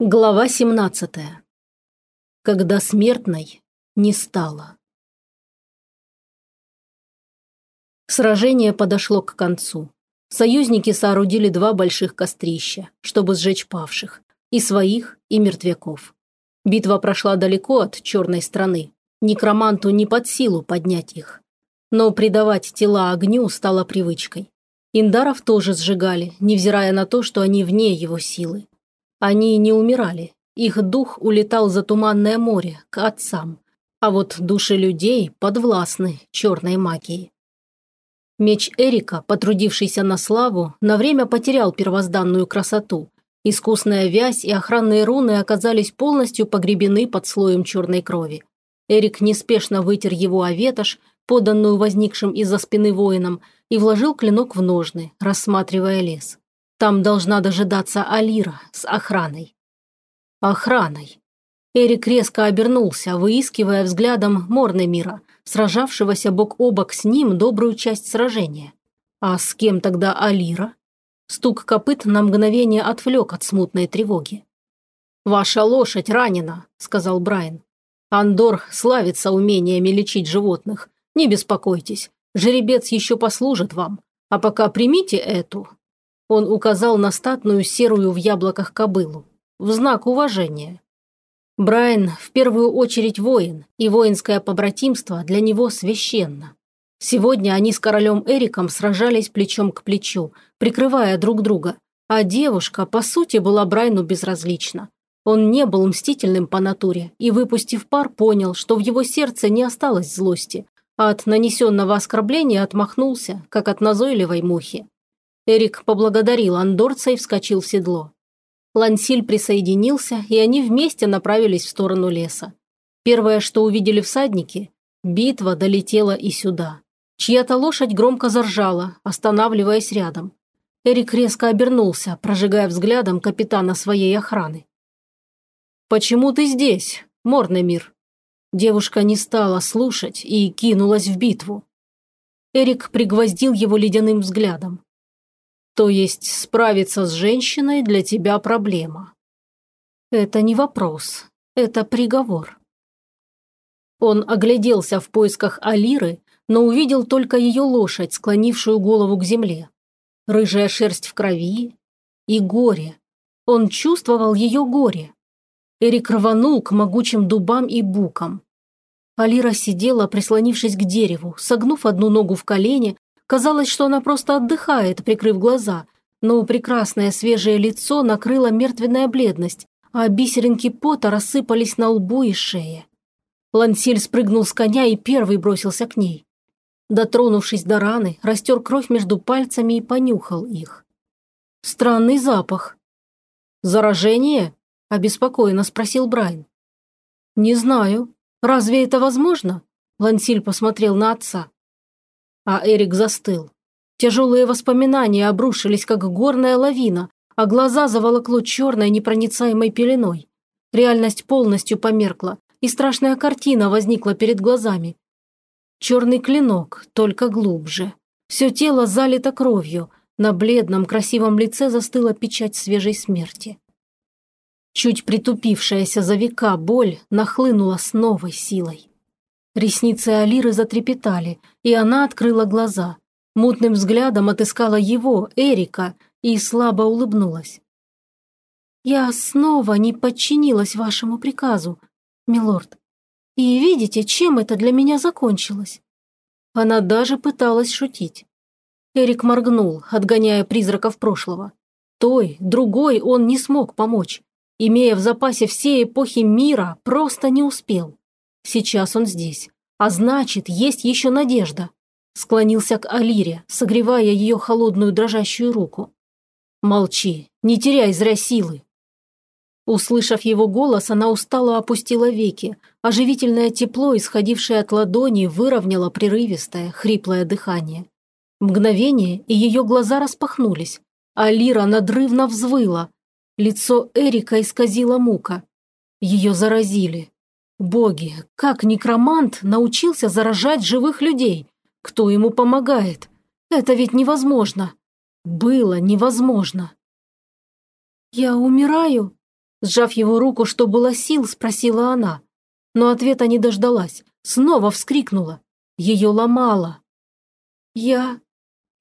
Глава 17. Когда смертной не стало. Сражение подошло к концу. Союзники соорудили два больших кострища, чтобы сжечь павших, и своих, и мертвяков. Битва прошла далеко от черной страны. Некроманту не под силу поднять их. Но предавать тела огню стало привычкой. Индаров тоже сжигали, невзирая на то, что они вне его силы. Они не умирали, их дух улетал за туманное море, к отцам, а вот души людей подвластны черной магии. Меч Эрика, потрудившийся на славу, на время потерял первозданную красоту. Искусная вязь и охранные руны оказались полностью погребены под слоем черной крови. Эрик неспешно вытер его о ветошь, поданную возникшим из-за спины воинам, и вложил клинок в ножны, рассматривая лес. Там должна дожидаться Алира с охраной. Охраной. Эрик резко обернулся, выискивая взглядом Морнемира, сражавшегося бок о бок с ним добрую часть сражения. А с кем тогда Алира? Стук копыт на мгновение отвлек от смутной тревоги. «Ваша лошадь ранена», — сказал Брайан. «Андор славится умениями лечить животных. Не беспокойтесь, жеребец еще послужит вам. А пока примите эту, он указал на статную серую в яблоках кобылу. В знак уважения. Брайан в первую очередь воин, и воинское побратимство для него священно. Сегодня они с королем Эриком сражались плечом к плечу, прикрывая друг друга, а девушка, по сути, была Брайну безразлична. Он не был мстительным по натуре и, выпустив пар, понял, что в его сердце не осталось злости, а от нанесенного оскорбления отмахнулся, как от назойливой мухи. Эрик поблагодарил андорца и вскочил в седло. Лансиль присоединился, и они вместе направились в сторону леса. Первое, что увидели всадники – битва долетела и сюда. Чья-то лошадь громко заржала, останавливаясь рядом. Эрик резко обернулся, прожигая взглядом капитана своей охраны. «Почему ты здесь, Морнемир?» Девушка не стала слушать и кинулась в битву. Эрик пригвоздил его ледяным взглядом. То есть справиться с женщиной для тебя проблема. Это не вопрос, это приговор. Он огляделся в поисках Алиры, но увидел только ее лошадь, склонившую голову к земле. Рыжая шерсть в крови и горе. Он чувствовал ее горе. Эрик рванул к могучим дубам и букам. Алира сидела, прислонившись к дереву, согнув одну ногу в колени, Казалось, что она просто отдыхает, прикрыв глаза, но прекрасное свежее лицо накрыла мертвенная бледность, а бисеринки пота рассыпались на лбу и шее. Лансиль спрыгнул с коня и первый бросился к ней. Дотронувшись до раны, растер кровь между пальцами и понюхал их. Странный запах. «Заражение?» – обеспокоенно спросил Брайан. «Не знаю. Разве это возможно?» Лансиль посмотрел на отца а Эрик застыл. Тяжелые воспоминания обрушились, как горная лавина, а глаза заволокло черной непроницаемой пеленой. Реальность полностью померкла, и страшная картина возникла перед глазами. Черный клинок, только глубже. Все тело залито кровью, на бледном красивом лице застыла печать свежей смерти. Чуть притупившаяся за века боль нахлынула с новой силой. Ресницы Алиры затрепетали, и она открыла глаза. Мутным взглядом отыскала его, Эрика, и слабо улыбнулась. «Я снова не подчинилась вашему приказу, милорд. И видите, чем это для меня закончилось?» Она даже пыталась шутить. Эрик моргнул, отгоняя призраков прошлого. Той, другой он не смог помочь. Имея в запасе все эпохи мира, просто не успел. Сейчас он здесь. А значит, есть еще надежда. Склонился к Алире, согревая ее холодную дрожащую руку. «Молчи, не теряй зря силы». Услышав его голос, она устало опустила веки. Оживительное тепло, исходившее от ладони, выровняло прерывистое, хриплое дыхание. Мгновение, и ее глаза распахнулись. Алира надрывно взвыла. Лицо Эрика исказила мука. Ее заразили. Боги, как некромант научился заражать живых людей? Кто ему помогает? Это ведь невозможно. Было невозможно. «Я умираю?» Сжав его руку, что было сил, спросила она. Но ответа не дождалась. Снова вскрикнула. Ее ломало. «Я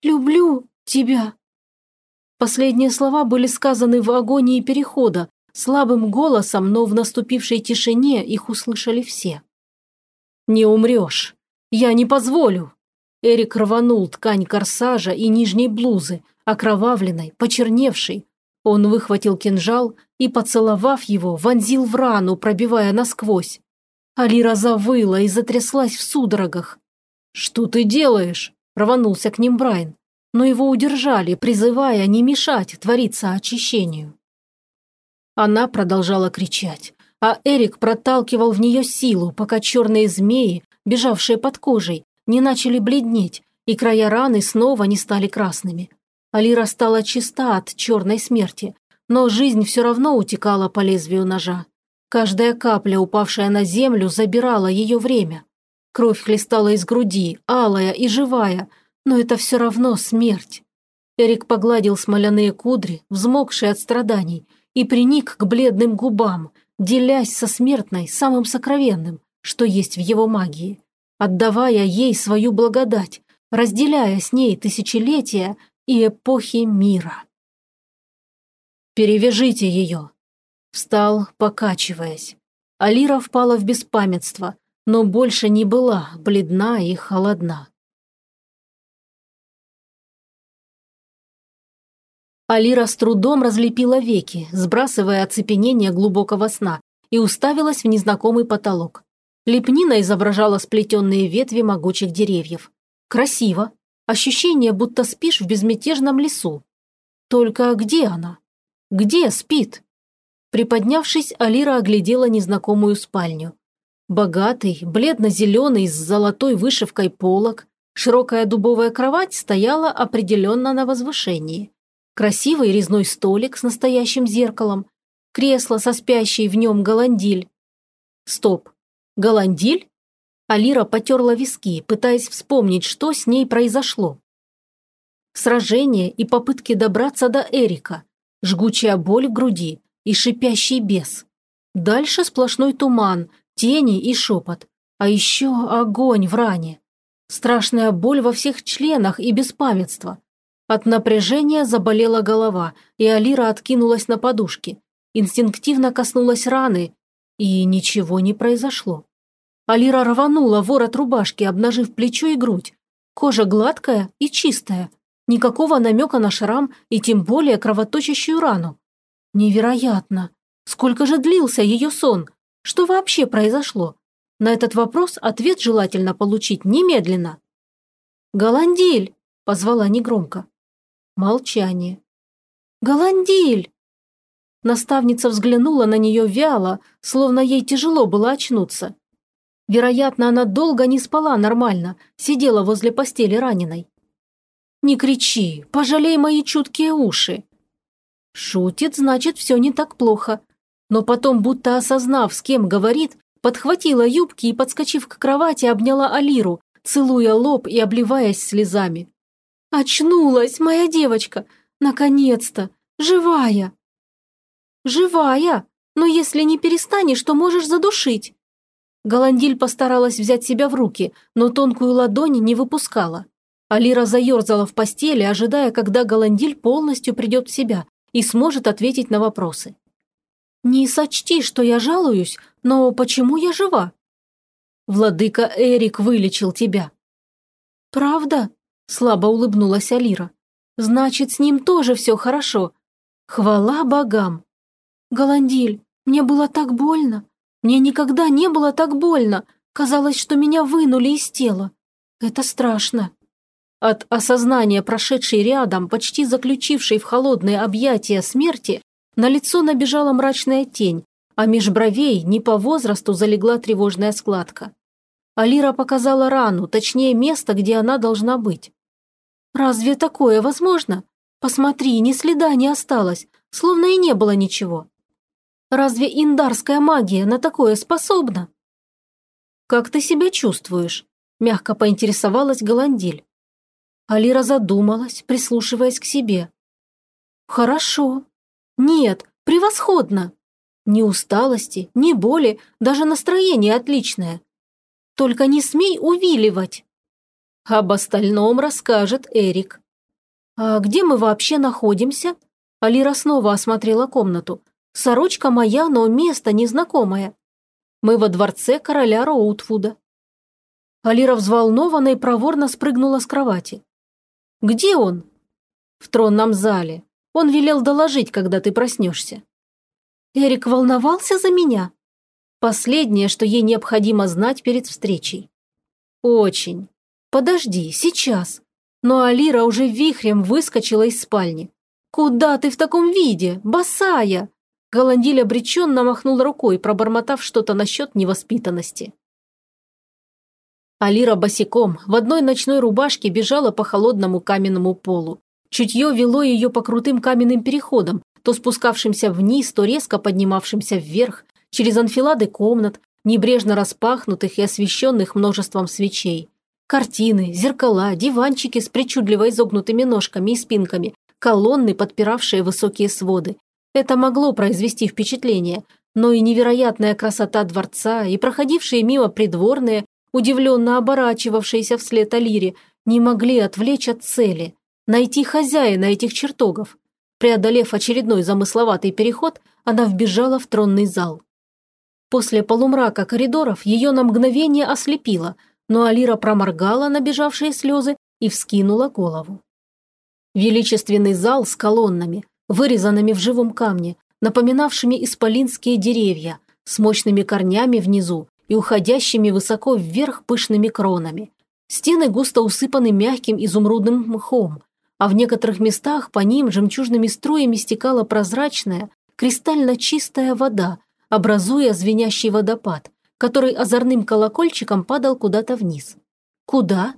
люблю тебя». Последние слова были сказаны в агонии перехода, слабым голосом, но в наступившей тишине их услышали все. «Не умрешь. Я не позволю». Эрик рванул ткань корсажа и нижней блузы, окровавленной, почерневшей. Он выхватил кинжал и, поцеловав его, вонзил в рану, пробивая насквозь. Алира завыла и затряслась в судорогах. «Что ты делаешь?» – рванулся к ним Брайан. Но его удержали, призывая не мешать твориться очищению. Она продолжала кричать, а Эрик проталкивал в нее силу, пока черные змеи, бежавшие под кожей, не начали бледнеть, и края раны снова не стали красными. Алира стала чиста от черной смерти, но жизнь все равно утекала по лезвию ножа. Каждая капля, упавшая на землю, забирала ее время. Кровь хлестала из груди, алая и живая, но это все равно смерть. Эрик погладил смоляные кудри, взмокшие от страданий, и приник к бледным губам, делясь со смертной самым сокровенным, что есть в его магии, отдавая ей свою благодать, разделяя с ней тысячелетия и эпохи мира. «Перевяжите ее!» Встал, покачиваясь. Алира впала в беспамятство, но больше не была бледна и холодна. Алира с трудом разлепила веки, сбрасывая оцепенение глубокого сна, и уставилась в незнакомый потолок. Лепнина изображала сплетенные ветви могучих деревьев. Красиво. Ощущение, будто спишь в безмятежном лесу. Только где она? Где спит? Приподнявшись, Алира оглядела незнакомую спальню. Богатый, бледно-зеленый с золотой вышивкой полок, широкая дубовая кровать стояла определенно на возвышении. Красивый резной столик с настоящим зеркалом, кресло со спящей в нем голандиль. Стоп. Голандиль? Алира потерла виски, пытаясь вспомнить, что с ней произошло. Сражение и попытки добраться до Эрика, жгучая боль в груди, и шипящий бес. Дальше сплошной туман, тени и шепот. А еще огонь в ране. Страшная боль во всех членах и беспамятство. От напряжения заболела голова, и Алира откинулась на подушки. Инстинктивно коснулась раны, и ничего не произошло. Алира рванула ворот рубашки, обнажив плечо и грудь. Кожа гладкая и чистая. Никакого намека на шрам и тем более кровоточащую рану. Невероятно! Сколько же длился ее сон? Что вообще произошло? На этот вопрос ответ желательно получить немедленно. «Голандиль!» – позвала негромко. Молчание. «Голандиль!» Наставница взглянула на нее вяло, словно ей тяжело было очнуться. Вероятно, она долго не спала нормально, сидела возле постели раненой. «Не кричи, пожалей мои чуткие уши!» Шутит, значит, все не так плохо. Но потом, будто осознав, с кем говорит, подхватила юбки и, подскочив к кровати, обняла Алиру, целуя лоб и обливаясь слезами. «Очнулась, моя девочка! Наконец-то! Живая!» «Живая! Но если не перестанешь, то можешь задушить!» Голандиль постаралась взять себя в руки, но тонкую ладонь не выпускала. Алира заерзала в постели, ожидая, когда Голандиль полностью придет в себя, и сможет ответить на вопросы. «Не сочти, что я жалуюсь, но почему я жива?» «Владыка Эрик вылечил тебя». «Правда?» – слабо улыбнулась Алира. «Значит, с ним тоже все хорошо. Хвала богам!» «Голандиль, мне было так больно. Мне никогда не было так больно. Казалось, что меня вынули из тела. Это страшно». От осознания прошедшей рядом, почти заключившей в холодные объятия смерти, на лицо набежала мрачная тень, а меж бровей не по возрасту залегла тревожная складка. Алира показала рану, точнее место, где она должна быть. «Разве такое возможно? Посмотри, ни следа не осталось, словно и не было ничего. Разве индарская магия на такое способна?» «Как ты себя чувствуешь?» – мягко поинтересовалась Голандиль. Алира задумалась, прислушиваясь к себе. «Хорошо. Нет, превосходно. Ни усталости, ни боли, даже настроение отличное. Только не смей увиливать. Об остальном расскажет Эрик. А где мы вообще находимся? Алира снова осмотрела комнату. Сорочка моя, но место незнакомое. Мы во дворце короля Роутвуда. Алира взволнованно и проворно спрыгнула с кровати. «Где он?» «В тронном зале. Он велел доложить, когда ты проснешься». Эрик волновался за меня? Последнее, что ей необходимо знать перед встречей. Очень. Подожди, сейчас. Но Алира уже вихрем выскочила из спальни. «Куда ты в таком виде? Босая!» Голандиль обреченно махнул рукой, пробормотав что-то насчет невоспитанности. Алира босиком в одной ночной рубашке бежала по холодному каменному полу. Чутье вело ее по крутым каменным переходам, то спускавшимся вниз, то резко поднимавшимся вверх, через анфилады комнат, небрежно распахнутых и освещенных множеством свечей. Картины, зеркала, диванчики с причудливо изогнутыми ножками и спинками, колонны, подпиравшие высокие своды. Это могло произвести впечатление, но и невероятная красота дворца, и проходившие мимо придворные, удивленно оборачивавшиеся вслед Алире, не могли отвлечь от цели – найти хозяина этих чертогов. Преодолев очередной замысловатый переход, она вбежала в тронный зал. После полумрака коридоров ее на мгновение ослепило, но Алира проморгала набежавшие слезы и вскинула голову. Величественный зал с колоннами, вырезанными в живом камне, напоминавшими исполинские деревья, с мощными корнями внизу и уходящими высоко вверх пышными кронами. Стены густо усыпаны мягким изумрудным мхом, а в некоторых местах по ним жемчужными струями стекала прозрачная, кристально чистая вода, образуя звенящий водопад, который озорным колокольчиком падал куда-то вниз. Куда?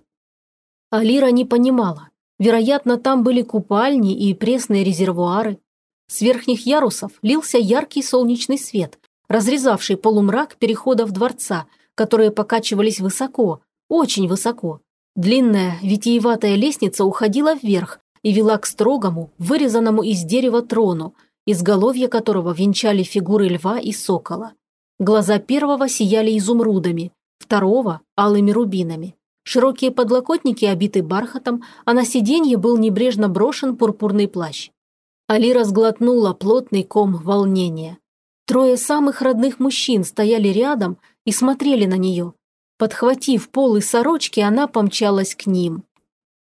Алира не понимала. Вероятно, там были купальни и пресные резервуары. С верхних ярусов лился яркий солнечный свет, разрезавший полумрак переходов дворца, которые покачивались высоко, очень высоко. Длинная, витиеватая лестница уходила вверх и вела к строгому, вырезанному из дерева трону, изголовье которого венчали фигуры льва и сокола. Глаза первого сияли изумрудами, второго – алыми рубинами. Широкие подлокотники обиты бархатом, а на сиденье был небрежно брошен пурпурный плащ. Али разглотнула плотный ком волнения. Трое самых родных мужчин стояли рядом и смотрели на нее. Подхватив полы сорочки, она помчалась к ним.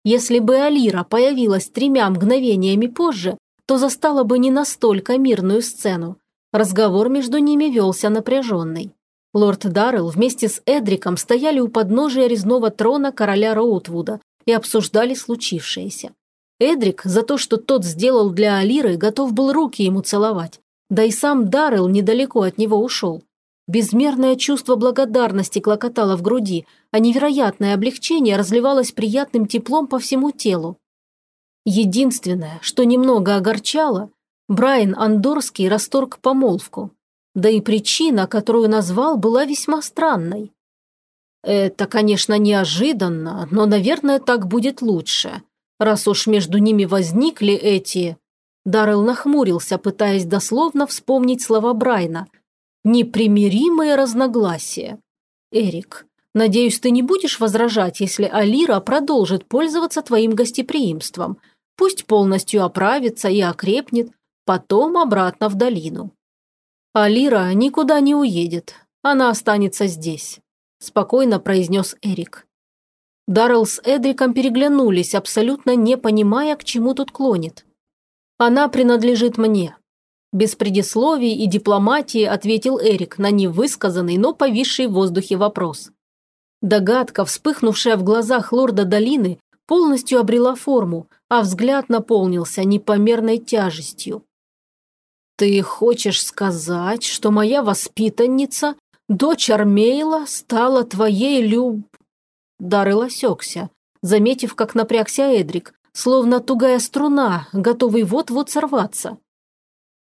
Если бы Алира появилась тремя мгновениями позже, то застала бы не настолько мирную сцену. Разговор между ними велся напряженный. Лорд Даррелл вместе с Эдриком стояли у подножия резного трона короля Роутвуда и обсуждали случившееся. Эдрик за то, что тот сделал для Алиры, готов был руки ему целовать. Да и сам Даррелл недалеко от него ушел. Безмерное чувство благодарности клокотало в груди, а невероятное облегчение разливалось приятным теплом по всему телу. Единственное, что немного огорчало, Брайан Андорский расторг помолвку. Да и причина, которую назвал, была весьма странной. Это, конечно, неожиданно, но, наверное, так будет лучше. Раз уж между ними возникли эти... Даррелл нахмурился, пытаясь дословно вспомнить слова Брайна. «Непримиримые разногласия». «Эрик, надеюсь, ты не будешь возражать, если Алира продолжит пользоваться твоим гостеприимством. Пусть полностью оправится и окрепнет, потом обратно в долину. «Алира никуда не уедет. Она останется здесь», – спокойно произнес Эрик. Даррелл с Эдриком переглянулись, абсолютно не понимая, к чему тут клонит. «Она принадлежит мне». Без предисловий и дипломатии ответил Эрик на невысказанный, но повисший в воздухе вопрос. Догадка, вспыхнувшая в глазах лорда Долины, полностью обрела форму, а взгляд наполнился непомерной тяжестью. «Ты хочешь сказать, что моя воспитанница, дочь Армейла, стала твоей люб...» Даррелл осекся, заметив, как напрягся Эдрик, словно тугая струна, готовый вот-вот сорваться.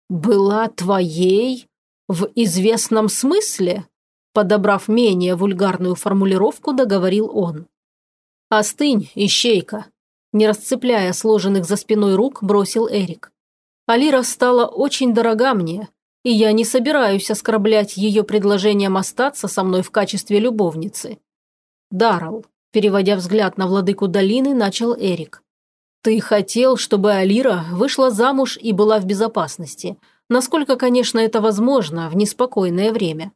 «Была твоей? В известном смысле?» Подобрав менее вульгарную формулировку, договорил он. «Остынь, ищейка!» Не расцепляя сложенных за спиной рук, бросил Эрик. Алира стала очень дорога мне. и я не собираюсь оскорблять ее предложением остаться со мной в качестве любовницы. Даррелл, переводя взгляд на владыку долины, начал Эрик. Ты хотел, чтобы Алира вышла замуж и была в безопасности, насколько, конечно, это возможно в неспокойное время.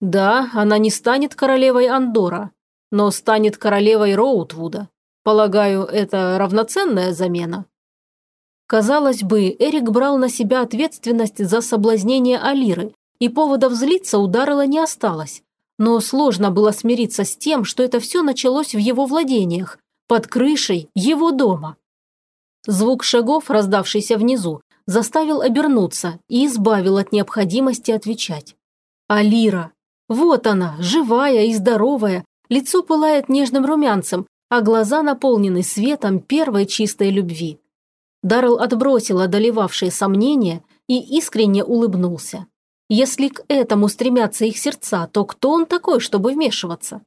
Да, она не станет королевой Андора, но станет королевой Роутвуда. Полагаю, это равноценная замена? Казалось бы, Эрик брал на себя ответственность за соблазнение Алиры, и поводов злиться у не осталось. Но сложно было смириться с тем, что это все началось в его владениях, под крышей его дома. Звук шагов, раздавшийся внизу, заставил обернуться и избавил от необходимости отвечать. Алира. Вот она, живая и здоровая, лицо пылает нежным румянцем, а глаза наполнены светом первой чистой любви. Даррелл отбросил одолевавшие сомнения и искренне улыбнулся. Если к этому стремятся их сердца, то кто он такой, чтобы вмешиваться?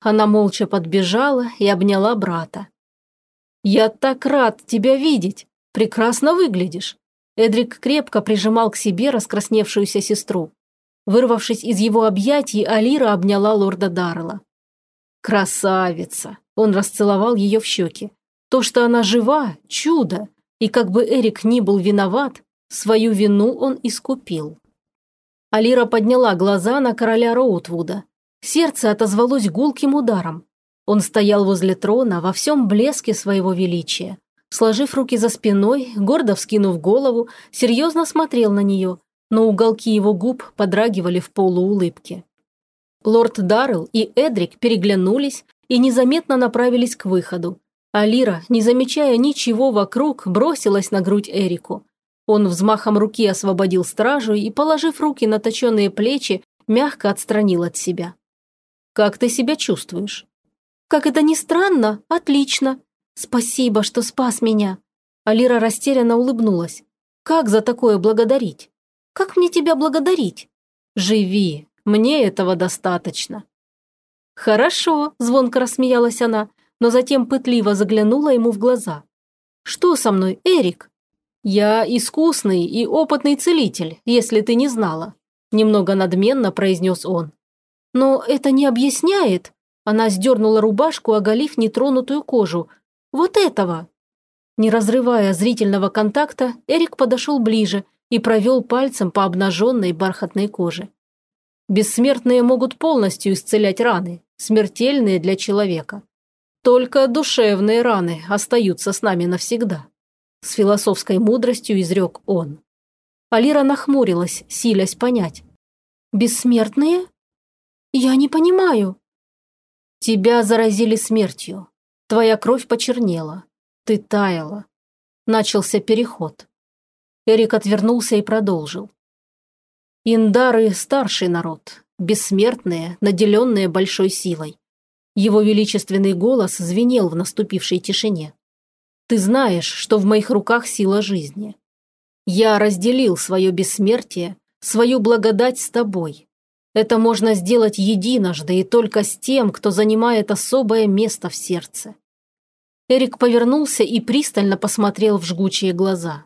Она молча подбежала и обняла брата. «Я так рад тебя видеть! Прекрасно выглядишь!» Эдрик крепко прижимал к себе раскрасневшуюся сестру. Вырвавшись из его объятий, Алира обняла лорда Даррелла. «Красавица!» Он расцеловал ее в щеки. То, что она жива – чудо, и как бы Эрик ни был виноват, свою вину он искупил. Алира подняла глаза на короля Роутвуда. Сердце отозвалось гулким ударом. Он стоял возле трона во всем блеске своего величия. Сложив руки за спиной, гордо вскинув голову, серьезно смотрел на нее, но уголки его губ подрагивали в полуулыбке. Лорд Даррелл и Эдрик переглянулись и незаметно направились к выходу, Алира, не замечая ничего вокруг, бросилась на грудь Эрику. Он взмахом руки освободил стражу и, положив руки на точенные плечи, мягко отстранил от себя. «Как ты себя чувствуешь?» «Как это ни странно, отлично. Спасибо, что спас меня». Алира растерянно улыбнулась. «Как за такое благодарить? Как мне тебя благодарить?» «Живи, мне этого достаточно». «Хорошо», – звонко рассмеялась она но затем пытливо заглянула ему в глаза. «Что со мной, Эрик?» «Я искусный и опытный целитель, если ты не знала», немного надменно произнес он. «Но это не объясняет...» Она сдернула рубашку, оголив нетронутую кожу. «Вот этого!» Не разрывая зрительного контакта, Эрик подошел ближе и провел пальцем по обнаженной бархатной коже. Бессмертные могут полностью исцелять раны, смертельные для человека. Только душевные раны остаются с нами навсегда. С философской мудростью изрек он. Алира нахмурилась, силясь понять. «Бессмертные? Я не понимаю». «Тебя заразили смертью. Твоя кровь почернела. Ты таяла. Начался переход». Эрик отвернулся и продолжил. Индары – старший народ, бессмертные, наделенные большой силой. Его величественный голос звенел в наступившей тишине. «Ты знаешь, что в моих руках сила жизни. Я разделил свое бессмертие, свою благодать с тобой. Это можно сделать единожды и только с тем, кто занимает особое место в сердце». Эрик повернулся и пристально посмотрел в жгучие глаза.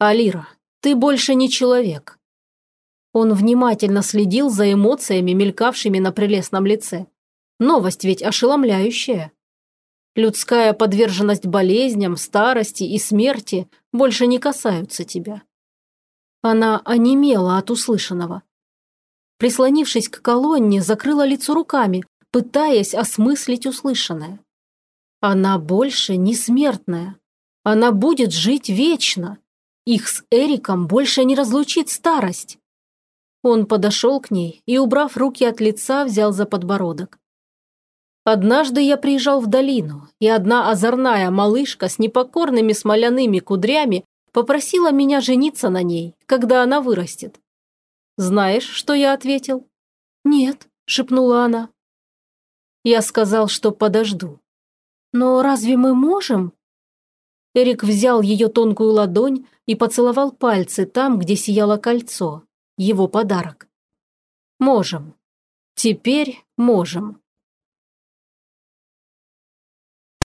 «Алира, ты больше не человек». Он внимательно следил за эмоциями, мелькавшими на прелестном лице. Новость ведь ошеломляющая. Людская подверженность болезням, старости и смерти больше не касаются тебя. Она онемела от услышанного. Прислонившись к колонне, закрыла лицо руками, пытаясь осмыслить услышанное. Она больше не смертная. Она будет жить вечно. Их с Эриком больше не разлучит старость. Он подошел к ней и, убрав руки от лица, взял за подбородок. Однажды я приезжал в долину, и одна озорная малышка с непокорными смоляными кудрями попросила меня жениться на ней, когда она вырастет. Знаешь, что я ответил? «Нет», – шепнула она. Я сказал, что подожду. «Но разве мы можем?» Эрик взял ее тонкую ладонь и поцеловал пальцы там, где сияло кольцо, его подарок. «Можем. Теперь можем».